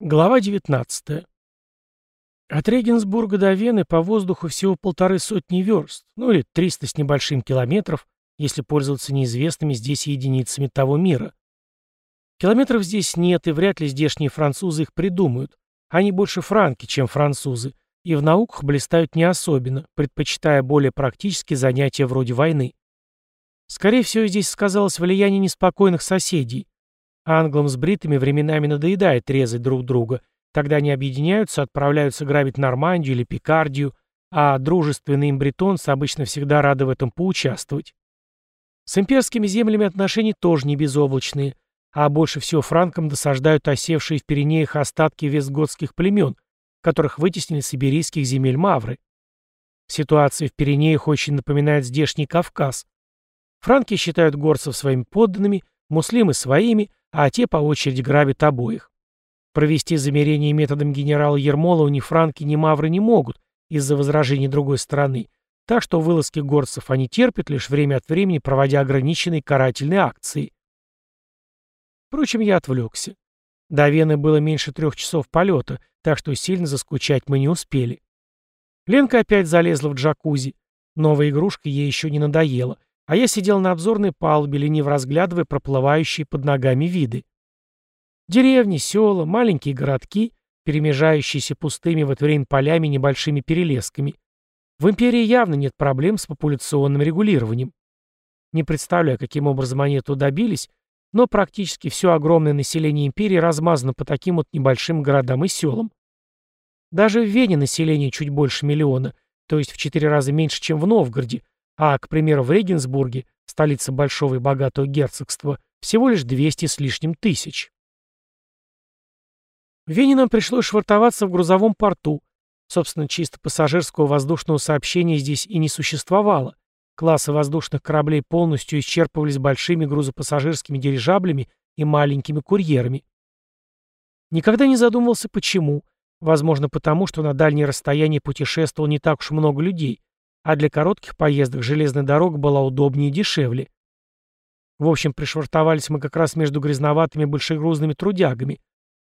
Глава 19. От Регенсбурга до Вены по воздуху всего полторы сотни верст, ну или 300 с небольшим километров, если пользоваться неизвестными здесь единицами того мира. Километров здесь нет, и вряд ли здешние французы их придумают. Они больше франки, чем французы, и в науках блистают не особенно, предпочитая более практические занятия вроде войны. Скорее всего, здесь сказалось влияние неспокойных соседей, Англам с бритами временами надоедает резать друг друга. Тогда они объединяются, отправляются грабить Нормандию или Пикардию, а дружественные им бретонцы обычно всегда рады в этом поучаствовать. С имперскими землями отношения тоже не безоблачные, а больше всего франкам досаждают осевшие в Пиренеях остатки вестготских племен, которых вытеснили сибирийских земель Мавры. Ситуация в Пиренеях очень напоминает здешний Кавказ. Франки считают горцев своими подданными, муслимы своими, а те по очереди грабят обоих. Провести замерение методом генерала Ермолова ни франки, ни мавры не могут из-за возражений другой стороны, так что вылазки горцев они терпят, лишь время от времени проводя ограниченные карательные акции. Впрочем, я отвлекся. До Вены было меньше трех часов полета, так что сильно заскучать мы не успели. Ленка опять залезла в джакузи. Новая игрушка ей еще не надоела, а я сидел на обзорной палубе, лениво разглядывая проплывающие под ногами виды. Деревни, села, маленькие городки, перемежающиеся пустыми в это время полями небольшими перелесками. В империи явно нет проблем с популяционным регулированием. Не представляю, каким образом они этого добились, но практически все огромное население империи размазано по таким вот небольшим городам и селам. Даже в Вене население чуть больше миллиона, то есть в четыре раза меньше, чем в Новгороде, а, к примеру, в Регенсбурге, столице большого и богатого герцогства, всего лишь 200 с лишним тысяч. В Вене нам пришлось швартоваться в грузовом порту. Собственно, чисто пассажирского воздушного сообщения здесь и не существовало. Классы воздушных кораблей полностью исчерпывались большими грузопассажирскими дирижаблями и маленькими курьерами. Никогда не задумывался, почему. Возможно, потому, что на дальние расстояния путешествовало не так уж много людей, а для коротких поездок железная дорога была удобнее и дешевле. В общем, пришвартовались мы как раз между грязноватыми большегрузными трудягами,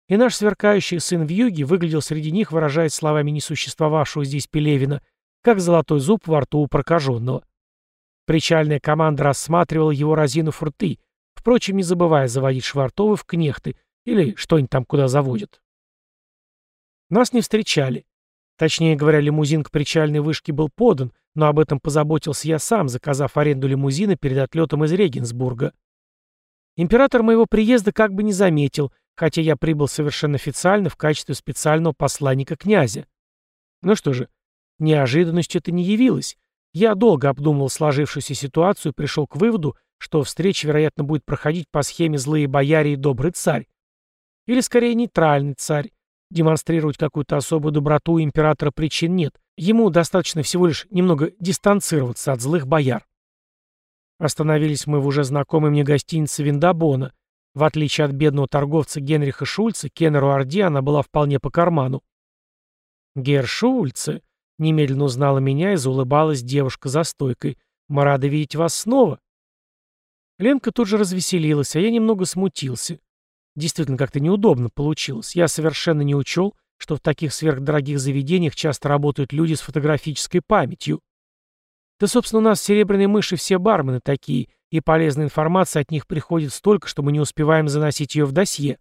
и наш сверкающий сын в юге выглядел среди них, выражаясь словами несуществовавшего здесь Пелевина, как золотой зуб во рту у прокаженного. Причальная команда рассматривала его разину фурты, впрочем, не забывая заводить швартовы в кнехты или что-нибудь там куда заводят. Нас не встречали. Точнее говоря, лимузин к причальной вышке был подан, но об этом позаботился я сам, заказав аренду лимузина перед отлетом из Регенсбурга. Император моего приезда как бы не заметил, хотя я прибыл совершенно официально в качестве специального посланника князя. Ну что же, неожиданностью это не явилось. Я долго обдумывал сложившуюся ситуацию и пришел к выводу, что встреча, вероятно, будет проходить по схеме «злые бояре и добрый царь». Или, скорее, нейтральный царь, Демонстрировать какую-то особую доброту у императора причин нет. Ему достаточно всего лишь немного дистанцироваться от злых бояр. Остановились мы в уже знакомой мне гостинице Виндабона. В отличие от бедного торговца Генриха Шульца, Кеннеру Орди она была вполне по карману. «Гер Шульце», — немедленно узнала меня и заулыбалась девушка за стойкой. «Мы рады видеть вас снова». Ленка тут же развеселилась, а я немного смутился. Действительно, как-то неудобно получилось. Я совершенно не учел, что в таких сверхдорогих заведениях часто работают люди с фотографической памятью. Да, собственно, у нас серебряные мыши все бармены такие, и полезной информации от них приходит столько, что мы не успеваем заносить ее в досье.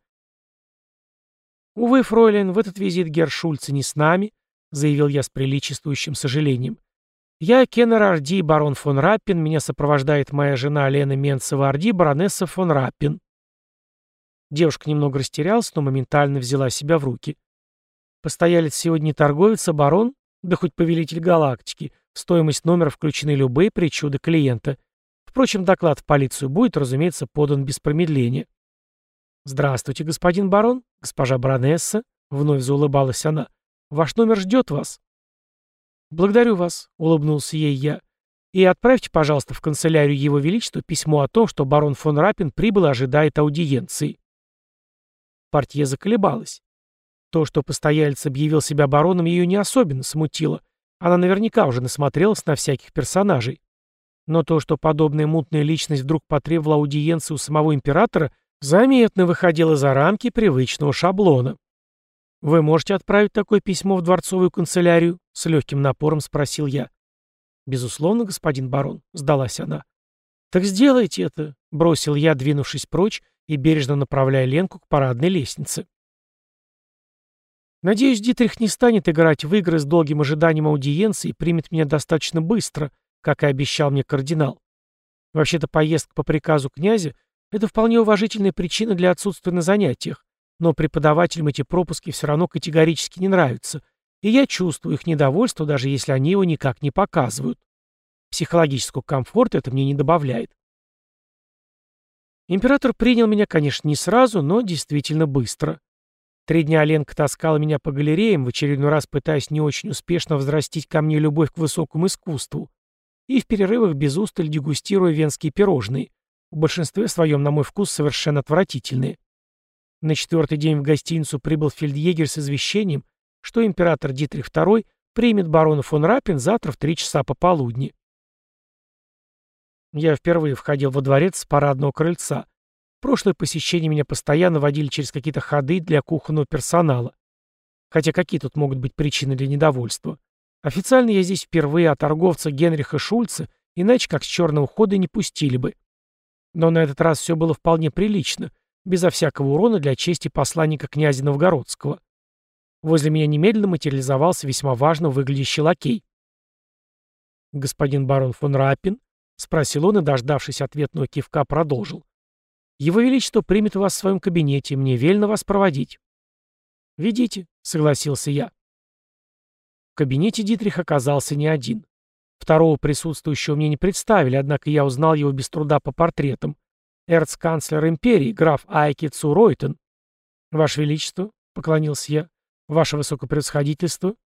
«Увы, фройлен, в этот визит Гершульца не с нами», — заявил я с приличествующим сожалением. «Я Кеннер Орди, барон фон Раппин, меня сопровождает моя жена Лена Менцева-Орди, баронесса фон Раппин». Девушка немного растерялась, но моментально взяла себя в руки. Постоялец сегодня не торговец, а барон, да хоть повелитель галактики. В стоимость номера включены любые причуды клиента. Впрочем, доклад в полицию будет, разумеется, подан без промедления. «Здравствуйте, господин барон, госпожа баронесса», — вновь заулыбалась она. «Ваш номер ждет вас». «Благодарю вас», — улыбнулся ей я. «И отправьте, пожалуйста, в канцелярию Его Величества письмо о том, что барон фон Рапин прибыл и ожидает аудиенции». Портье заколебалась. То, что постоялец объявил себя бароном, ее не особенно смутило. Она наверняка уже насмотрелась на всяких персонажей. Но то, что подобная мутная личность вдруг потребовала аудиенции у самого императора, заметно выходило за рамки привычного шаблона. «Вы можете отправить такое письмо в дворцовую канцелярию?» — с легким напором спросил я. «Безусловно, господин барон», — сдалась она. «Так сделайте это», — бросил я, двинувшись прочь и бережно направляя Ленку к парадной лестнице. Надеюсь, Дитрих не станет играть в игры с долгим ожиданием аудиенции и примет меня достаточно быстро, как и обещал мне кардинал. Вообще-то поездка по приказу князя — это вполне уважительная причина для отсутствия на занятиях, но преподавателям эти пропуски все равно категорически не нравятся, и я чувствую их недовольство, даже если они его никак не показывают. Психологического комфорта это мне не добавляет. Император принял меня, конечно, не сразу, но действительно быстро. Три дня Ленка таскала меня по галереям, в очередной раз пытаясь не очень успешно взрастить ко мне любовь к высокому искусству, и в перерывах без усталь дегустируя венские пирожные, в большинстве своем, на мой вкус, совершенно отвратительные. На четвертый день в гостиницу прибыл фельдъегерь с извещением, что император Дитрих II примет барона фон Раппин завтра в три часа пополудни. Я впервые входил во дворец с парадного крыльца. Прошлое посещение меня постоянно водили через какие-то ходы для кухонного персонала. Хотя какие тут могут быть причины для недовольства? Официально я здесь впервые, а торговца Генриха Шульца иначе как с черного хода не пустили бы. Но на этот раз все было вполне прилично — безо всякого урона для чести посланника князя Новгородского. Возле меня немедленно материализовался весьма важно выглядящий лакей. «Господин барон фон Раппин?» — спросил он и, дождавшись ответного кивка, продолжил. «Его Величество примет вас в своем кабинете, мне велено вас проводить». «Ведите», — согласился я. В кабинете Дитрих оказался не один. Второго присутствующего мне не представили, однако я узнал его без труда по портретам эрцканцлер империи, граф Айки Цуройтен. Ваше Величество, — поклонился я, — ваше высокопревосходительство.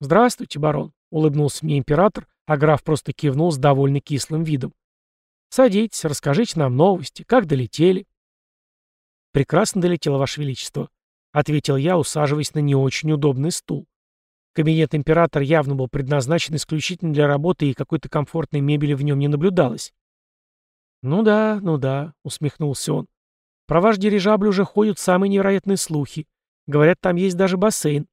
Здравствуйте, барон, — улыбнулся мне император, а граф просто кивнул с довольно кислым видом. Садитесь, расскажите нам новости, как долетели. Прекрасно долетело, ваше Величество, — ответил я, усаживаясь на не очень удобный стул. Кабинет императора явно был предназначен исключительно для работы, и какой-то комфортной мебели в нем не наблюдалось. «Ну да, ну да», — усмехнулся он. «Про ваш дирижабль уже ходят самые невероятные слухи. Говорят, там есть даже бассейн».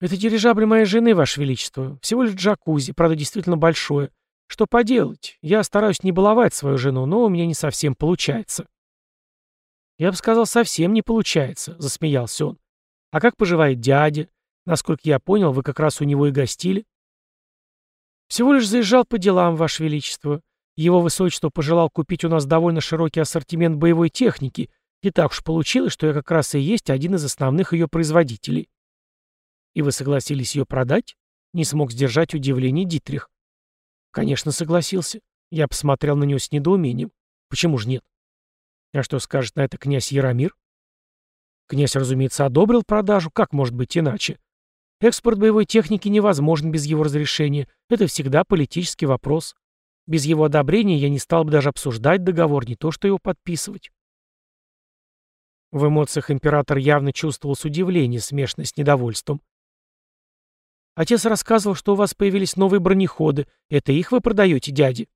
«Это дирижабль моей жены, Ваше Величество. Всего лишь джакузи, правда, действительно большое. Что поделать? Я стараюсь не баловать свою жену, но у меня не совсем получается». «Я бы сказал, совсем не получается», — засмеялся он. «А как поживает дядя? Насколько я понял, вы как раз у него и гостили». «Всего лишь заезжал по делам, Ваше Величество. Его высочество пожелал купить у нас довольно широкий ассортимент боевой техники, и так уж получилось, что я как раз и есть один из основных ее производителей. И вы согласились ее продать? Не смог сдержать удивление Дитрих. Конечно, согласился. Я посмотрел на него с недоумением. Почему же нет? А что скажет на это князь Яромир? Князь, разумеется, одобрил продажу, как может быть иначе? Экспорт боевой техники невозможен без его разрешения. Это всегда политический вопрос. Без его одобрения я не стал бы даже обсуждать договор, не то что его подписывать. В эмоциях император явно чувствовалось удивление, смешанное с недовольством. Отец рассказывал, что у вас появились новые бронеходы. Это их вы продаете, дяде?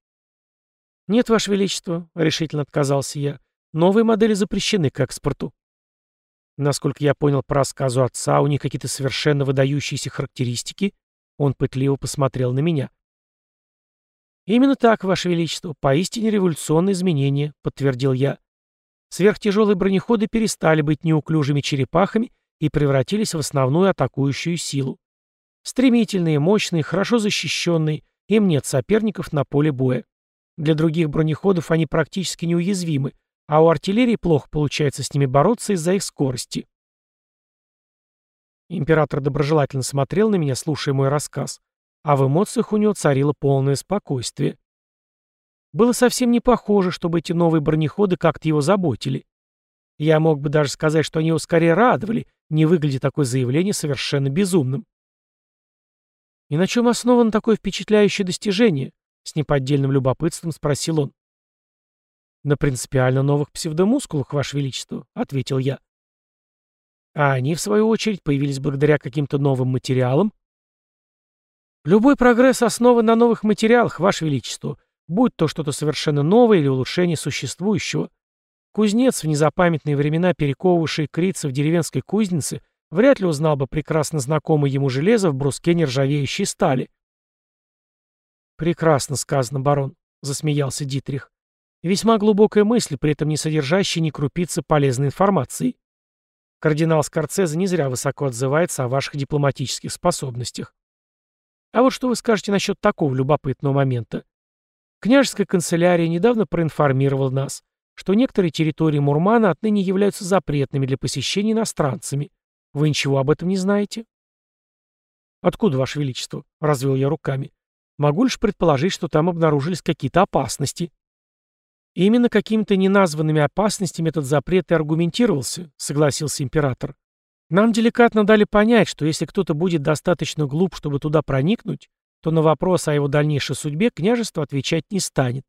Нет, Ваше Величество, — решительно отказался я. Новые модели запрещены к экспорту. Насколько я понял по рассказу отца, у них какие-то совершенно выдающиеся характеристики. Он пытливо посмотрел на меня. «Именно так, Ваше Величество, поистине революционные изменения», — подтвердил я. Сверхтяжелые бронеходы перестали быть неуклюжими черепахами и превратились в основную атакующую силу. Стремительные, мощные, хорошо защищенные, им нет соперников на поле боя. Для других бронеходов они практически неуязвимы, а у артиллерии плохо получается с ними бороться из-за их скорости. Император доброжелательно смотрел на меня, слушая мой рассказ а в эмоциях у него царило полное спокойствие. Было совсем не похоже, чтобы эти новые бронеходы как-то его заботили. Я мог бы даже сказать, что они его скорее радовали, не выглядя такое заявление совершенно безумным. «И на чем основано такое впечатляющее достижение?» — с неподдельным любопытством спросил он. «На принципиально новых псевдомускулах, Ваше Величество», — ответил я. «А они, в свою очередь, появились благодаря каким-то новым материалам?» Любой прогресс основан на новых материалах, Ваше Величество, будь то что-то совершенно новое или улучшение существующего. Кузнец, в незапамятные времена перековывавший крица в деревенской кузнице, вряд ли узнал бы прекрасно знакомое ему железо в бруске нержавеющей стали. «Прекрасно сказано, барон», — засмеялся Дитрих. «Весьма глубокая мысль, при этом не содержащая ни крупицы полезной информации. Кардинал Скорцезе не зря высоко отзывается о ваших дипломатических способностях. А вот что вы скажете насчет такого любопытного момента? Княжеская канцелярия недавно проинформировала нас, что некоторые территории Мурмана отныне являются запретными для посещения иностранцами. Вы ничего об этом не знаете? Откуда, Ваше Величество? Развел я руками. Могу лишь предположить, что там обнаружились какие-то опасности. Именно какими-то неназванными опасностями этот запрет и аргументировался, согласился император. Нам деликатно дали понять, что если кто-то будет достаточно глуп, чтобы туда проникнуть, то на вопрос о его дальнейшей судьбе княжество отвечать не станет.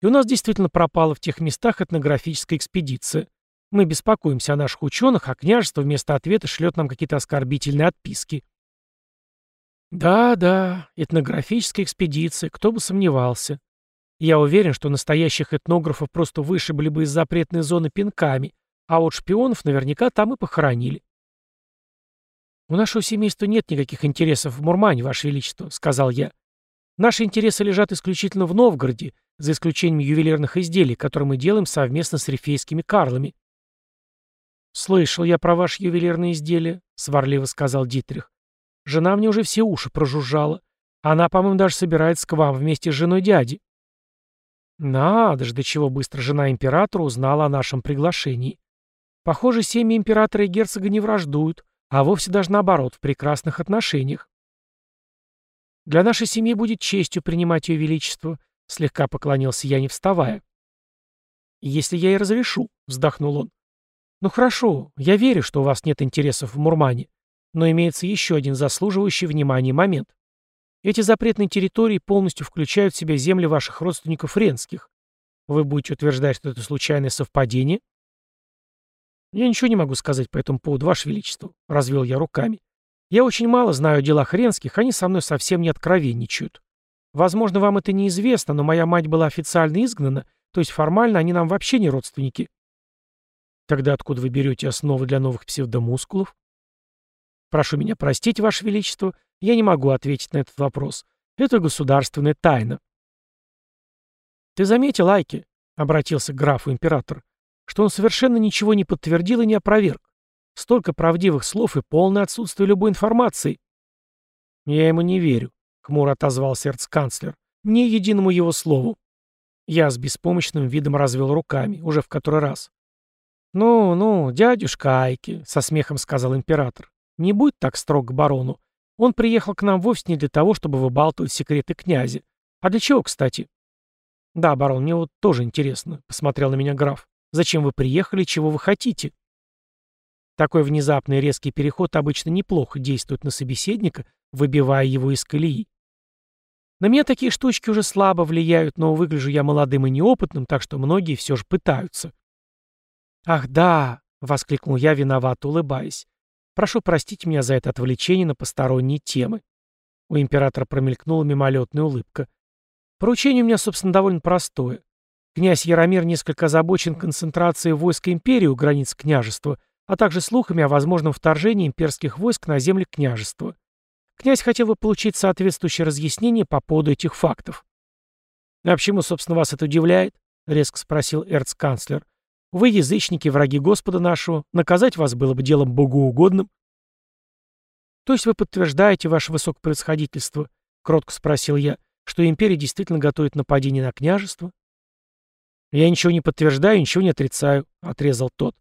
И у нас действительно пропала в тех местах этнографическая экспедиция. Мы беспокоимся о наших ученых, а княжество вместо ответа шлет нам какие-то оскорбительные отписки. Да, да, этнографическая экспедиция, кто бы сомневался. Я уверен, что настоящих этнографов просто вышибли бы из запретной зоны пинками, а вот шпионов наверняка там и похоронили. «У нашего семейства нет никаких интересов в Мурмане, Ваше Величество», — сказал я. «Наши интересы лежат исключительно в Новгороде, за исключением ювелирных изделий, которые мы делаем совместно с рифейскими карлами». «Слышал я про ваши ювелирные изделия», — сварливо сказал Дитрих. «Жена мне уже все уши прожужжала. Она, по-моему, даже собирается к вам вместе с женой дяди». Надо же, до чего быстро жена императора узнала о нашем приглашении. Похоже, семьи императора и герцога не враждуют, а вовсе даже наоборот, в прекрасных отношениях. Для нашей семьи будет честью принимать ее величество, слегка поклонился я, не вставая. Если я и разрешу, вздохнул он. Ну хорошо, я верю, что у вас нет интересов в Мурмане, но имеется еще один заслуживающий внимания момент. Эти запретные территории полностью включают в себя земли ваших родственников ренских. Вы будете утверждать, что это случайное совпадение? «Я ничего не могу сказать по этому поводу, Ваше Величество», — развел я руками. «Я очень мало знаю о делах Ренских, они со мной совсем не откровенничают. Возможно, вам это неизвестно, но моя мать была официально изгнана, то есть формально они нам вообще не родственники». «Тогда откуда вы берете основы для новых псевдомускулов?» «Прошу меня простить, Ваше Величество, я не могу ответить на этот вопрос. Это государственная тайна». «Ты заметил, Айки?» — обратился к графу император что он совершенно ничего не подтвердил и не опроверг. Столько правдивых слов и полное отсутствие любой информации. «Я ему не верю», — хмуро отозвался эрцканцлер. «Ни единому его слову». Я с беспомощным видом развел руками, уже в который раз. «Ну, ну, дядюшка Айки», — со смехом сказал император, — «не будь так строг к барону. Он приехал к нам вовсе не для того, чтобы выбалтывать секреты князя. А для чего, кстати?» «Да, барон, мне вот тоже интересно», — посмотрел на меня граф. Зачем вы приехали, чего вы хотите? Такой внезапный резкий переход обычно неплохо действует на собеседника, выбивая его из колеи. На меня такие штучки уже слабо влияют, но выгляжу я молодым и неопытным, так что многие все же пытаются. «Ах, да!» — воскликнул я, виновато улыбаясь. «Прошу простить меня за это отвлечение на посторонние темы». У императора промелькнула мимолетная улыбка. Поручение у меня, собственно, довольно простое. Князь Яромир несколько озабочен концентрацией войск империи у границ княжества, а также слухами о возможном вторжении имперских войск на земли княжества. Князь хотел бы получить соответствующее разъяснение по поводу этих фактов. «А почему, собственно, вас это удивляет?» — резко спросил эрцканцлер. «Вы язычники, враги Господа нашего. Наказать вас было бы делом богоугодным». «То есть вы подтверждаете, ваше высокопроисходительство?» — кротко спросил я, что империя действительно готовит нападение на княжество? «Я ничего не подтверждаю, ничего не отрицаю», — отрезал тот.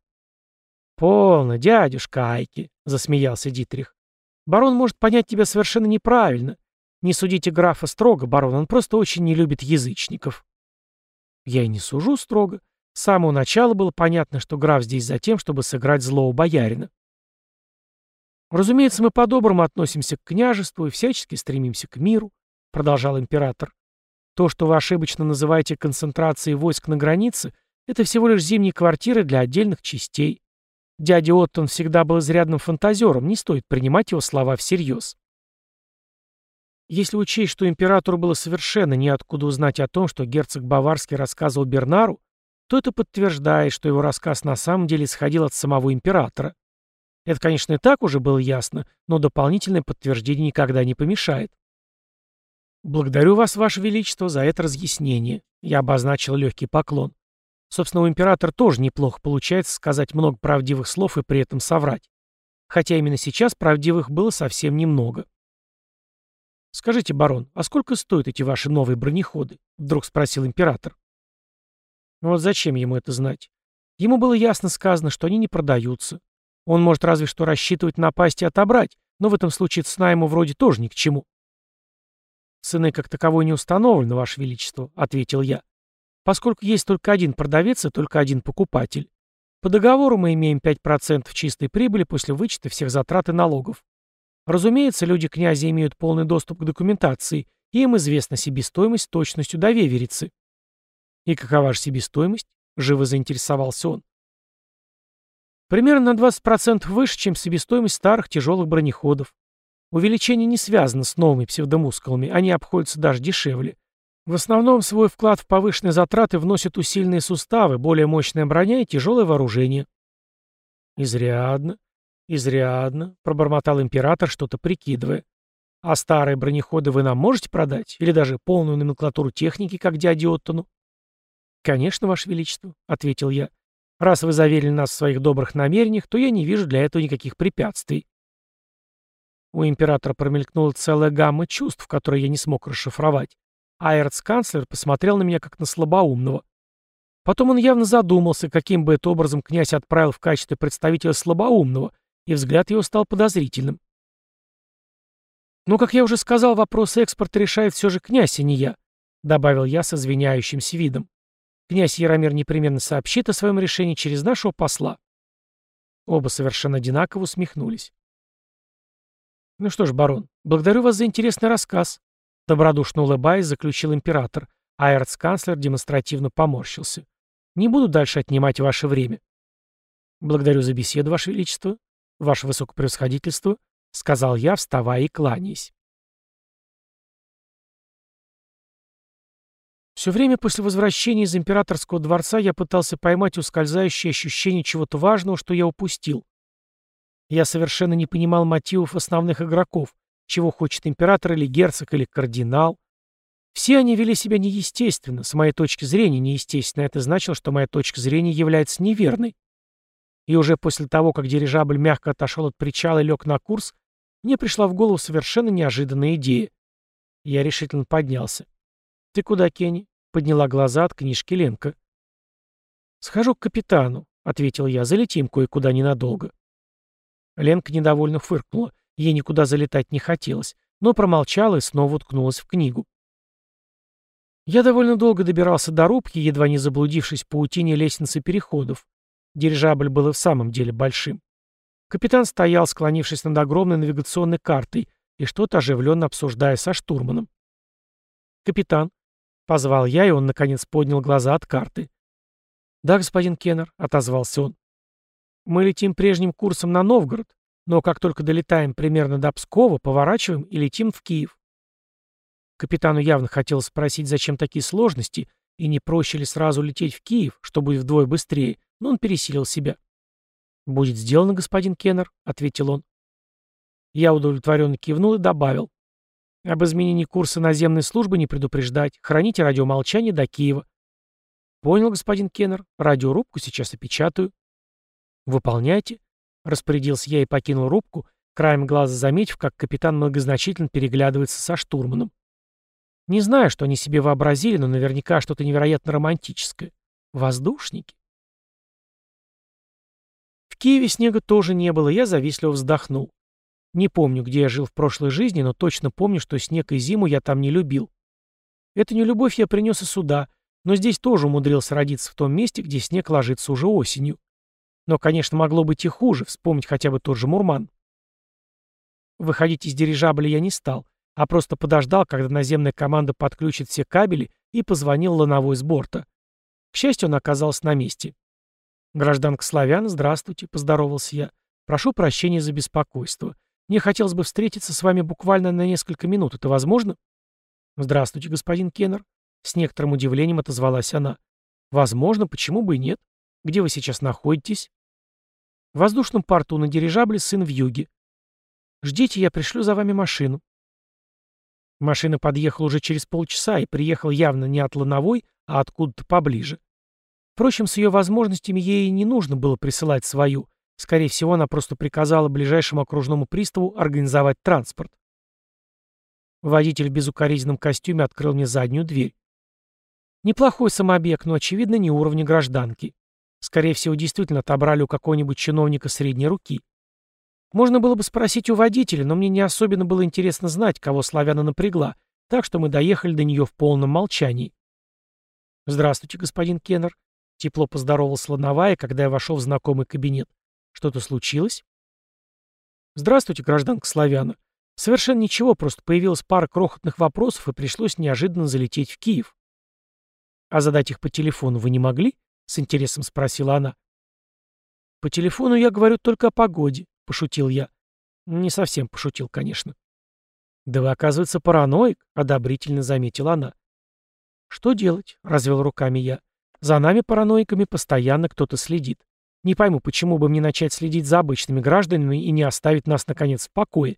«Полно, дядюшка Айки», — засмеялся Дитрих. «Барон может понять тебя совершенно неправильно. Не судите графа строго, барон, он просто очень не любит язычников». «Я и не сужу строго. С самого начала было понятно, что граф здесь за тем, чтобы сыграть злого боярина». «Разумеется, мы по-доброму относимся к княжеству и всячески стремимся к миру», — продолжал император. То, что вы ошибочно называете концентрацией войск на границе, это всего лишь зимние квартиры для отдельных частей. Дядя Оттон всегда был изрядным фантазером, не стоит принимать его слова всерьез. Если учесть, что императору было совершенно неоткуда узнать о том, что герцог Баварский рассказывал Бернару, то это подтверждает, что его рассказ на самом деле исходил от самого императора. Это, конечно, и так уже было ясно, но дополнительное подтверждение никогда не помешает. «Благодарю вас, Ваше Величество, за это разъяснение», — я обозначил легкий поклон. Собственно, у императора тоже неплохо получается сказать много правдивых слов и при этом соврать. Хотя именно сейчас правдивых было совсем немного. «Скажите, барон, а сколько стоят эти ваши новые бронеходы?» — вдруг спросил император. Вот зачем ему это знать? Ему было ясно сказано, что они не продаются. Он может разве что рассчитывать напасть и отобрать, но в этом случае цена ему вроде тоже ни к чему. «Цены как таковой не установлены, Ваше Величество», — ответил я. «Поскольку есть только один продавец и только один покупатель. По договору мы имеем 5% чистой прибыли после вычета всех затрат и налогов. Разумеется, люди князя имеют полный доступ к документации, и им известна себестоимость с точностью до веверицы». «И какова же себестоимость?» — живо заинтересовался он. Примерно на 20% выше, чем себестоимость старых тяжелых бронеходов. Увеличение не связано с новыми псевдомускулами, они обходятся даже дешевле. В основном свой вклад в повышенные затраты вносят усиленные суставы, более мощная броня и тяжелое вооружение. «Изрядно, изрядно», — пробормотал император, что-то прикидывая. «А старые бронеходы вы нам можете продать? Или даже полную номенклатуру техники, как дяде Оттону?» «Конечно, Ваше Величество», — ответил я. «Раз вы заверили нас в своих добрых намерениях, то я не вижу для этого никаких препятствий». У императора промелькнула целая гамма чувств, которые я не смог расшифровать, а эрцканцлер посмотрел на меня как на слабоумного. Потом он явно задумался, каким бы это образом князь отправил в качестве представителя слабоумного, и взгляд его стал подозрительным. «Но, как я уже сказал, вопрос экспорта решает все же князь, а не я», добавил я с извиняющимся видом. «Князь Яромир непременно сообщит о своем решении через нашего посла». Оба совершенно одинаково усмехнулись. «Ну что ж, барон, благодарю вас за интересный рассказ», — добродушно улыбаясь, заключил император, а эрцканцлер демонстративно поморщился. «Не буду дальше отнимать ваше время». «Благодарю за беседу, ваше величество, ваше высокопревосходительство», — сказал я, вставая и кланяясь. Все время после возвращения из императорского дворца я пытался поймать ускользающее ощущение чего-то важного, что я упустил. Я совершенно не понимал мотивов основных игроков, чего хочет император или герцог или кардинал. Все они вели себя неестественно, с моей точки зрения неестественно. Это значило, что моя точка зрения является неверной. И уже после того, как дирижабль мягко отошел от причала и лег на курс, мне пришла в голову совершенно неожиданная идея. Я решительно поднялся. «Ты куда, Кенни?» — подняла глаза от книжки Ленка. «Схожу к капитану», — ответил я, — «залетим кое-куда ненадолго». Ленка недовольно фыркнула. Ей никуда залетать не хотелось, но промолчала и снова уткнулась в книгу. Я довольно долго добирался до рубки, едва не заблудившись в паутине лестницы переходов. Дирижабль был и в самом деле большим. Капитан стоял, склонившись над огромной навигационной картой, и что-то оживленно обсуждая со штурманом. «Капитан», — позвал я, и он, наконец, поднял глаза от карты. «Да, господин Кеннер», — отозвался он. Мы летим прежним курсом на Новгород, но как только долетаем примерно до Пскова, поворачиваем и летим в Киев. Капитану явно хотелось спросить, зачем такие сложности, и не проще ли сразу лететь в Киев, что будет вдвое быстрее, но он пересилил себя. «Будет сделано, господин Кеннер», — ответил он. Я удовлетворенно кивнул и добавил. «Об изменении курса наземной службы не предупреждать. Храните радиомолчание до Киева». «Понял, господин Кеннер. Радиорубку сейчас опечатаю». «Выполняйте», — распорядился я и покинул рубку, краем глаза заметив, как капитан многозначительно переглядывается со штурманом. Не знаю, что они себе вообразили, но наверняка что-то невероятно романтическое. Воздушники. В Киеве снега тоже не было, я завистливо вздохнул. Не помню, где я жил в прошлой жизни, но точно помню, что снег и зиму я там не любил. Эту нелюбовь я принес и сюда, но здесь тоже умудрился родиться в том месте, где снег ложится уже осенью. Но, конечно, могло быть и хуже, вспомнить хотя бы тот же Мурман. Выходить из дирижабля я не стал, а просто подождал, когда наземная команда подключит все кабели и позвонил лановой с борта. К счастью, он оказался на месте. «Гражданка Славян, здравствуйте», — поздоровался я. «Прошу прощения за беспокойство. Мне хотелось бы встретиться с вами буквально на несколько минут. Это возможно?» «Здравствуйте, господин Кеннер», — с некоторым удивлением отозвалась она. Возможно, почему бы и нет. Где вы сейчас находитесь? В воздушном порту на дирижабле «Сын в юге». Ждите, я пришлю за вами машину. Машина подъехала уже через полчаса и приехал явно не от Лановой, а откуда-то поближе. Впрочем, с ее возможностями ей не нужно было присылать свою. Скорее всего, она просто приказала ближайшему окружному приставу организовать транспорт. Водитель в безукоризненном костюме открыл мне заднюю дверь. Неплохой самобег, но, очевидно, не уровня гражданки. Скорее всего, действительно отобрали у какого-нибудь чиновника средней руки. Можно было бы спросить у водителя, но мне не особенно было интересно знать, кого славяна напрягла, так что мы доехали до нее в полном молчании. «Здравствуйте, господин Кеннер», — тепло поздоровался Лановая, когда я вошел в знакомый кабинет. «Что-то случилось?» «Здравствуйте, гражданка Славяна. Совершенно ничего, просто появилась пара крохотных вопросов, и пришлось неожиданно залететь в Киев». «А задать их по телефону вы не могли?» — с интересом спросила она. «По телефону я говорю только о погоде», — пошутил я. Не совсем пошутил, конечно. «Да вы, оказывается, параноик», — одобрительно заметила она. «Что делать?» — развел руками я. «За нами, параноиками, постоянно кто-то следит. Не пойму, почему бы мне начать следить за обычными гражданами и не оставить нас, наконец, в покое?»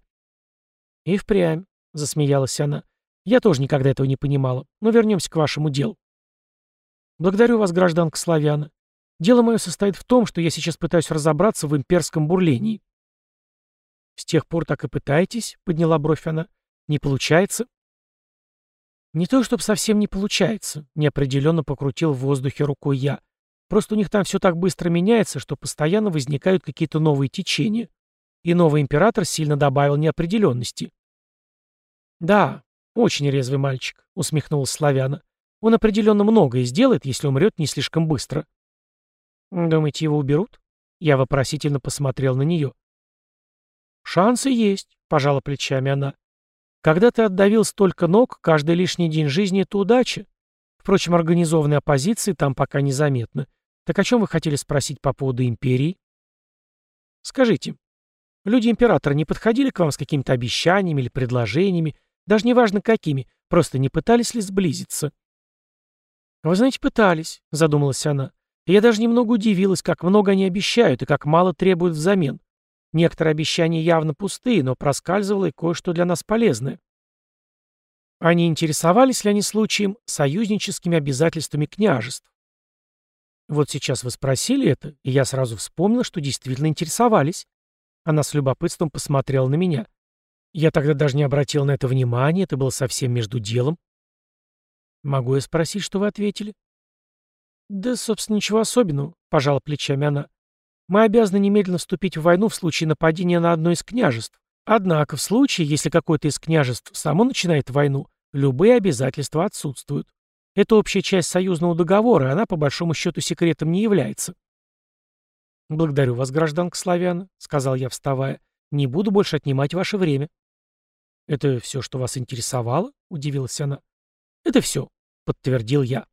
«И впрямь», — засмеялась она. «Я тоже никогда этого не понимала. Но вернемся к вашему делу». «Благодарю вас, гражданка Славяна. Дело мое состоит в том, что я сейчас пытаюсь разобраться в имперском бурлении». «С тех пор так и пытаетесь?» — подняла бровь она. «Не получается?» «Не то, чтобы совсем не получается», — неопределенно покрутил в воздухе рукой я. «Просто у них там все так быстро меняется, что постоянно возникают какие-то новые течения. И новый император сильно добавил неопределенности». «Да, очень резвый мальчик», — усмехнулась Славяна. Он определенно многое сделает, если умрет не слишком быстро. Думаете, его уберут? Я вопросительно посмотрел на нее. Шансы есть, пожала плечами она. Когда ты отдавил столько ног, каждый лишний день жизни — это удача. Впрочем, организованной оппозиции там пока незаметно. Так о чем вы хотели спросить по поводу империи? Скажите, люди императора не подходили к вам с какими-то обещаниями или предложениями, даже неважно какими, просто не пытались ли сблизиться? «Вы знаете, пытались», — задумалась она. И я даже немного удивилась, как много они обещают и как мало требуют взамен. Некоторые обещания явно пустые, но проскальзывало и кое-что для нас полезное. Они интересовались ли они случаем союзническими обязательствами княжеств? Вот сейчас вы спросили это, и я сразу вспомнила, что действительно интересовались. Она с любопытством посмотрела на меня. Я тогда даже не обратил на это внимания, это было совсем между делом. «Могу я спросить, что вы ответили?» «Да, собственно, ничего особенного», — пожала плечами она. «Мы обязаны немедленно вступить в войну в случае нападения на одно из княжеств. Однако в случае, если какое-то из княжеств само начинает войну, любые обязательства отсутствуют. Это общая часть союзного договора, и она, по большому счету, секретом не является». «Благодарю вас, гражданка Славяна», — сказал я, вставая. «Не буду больше отнимать ваше время». «Это все, что вас интересовало?» — удивилась она. «Это все», — подтвердил я.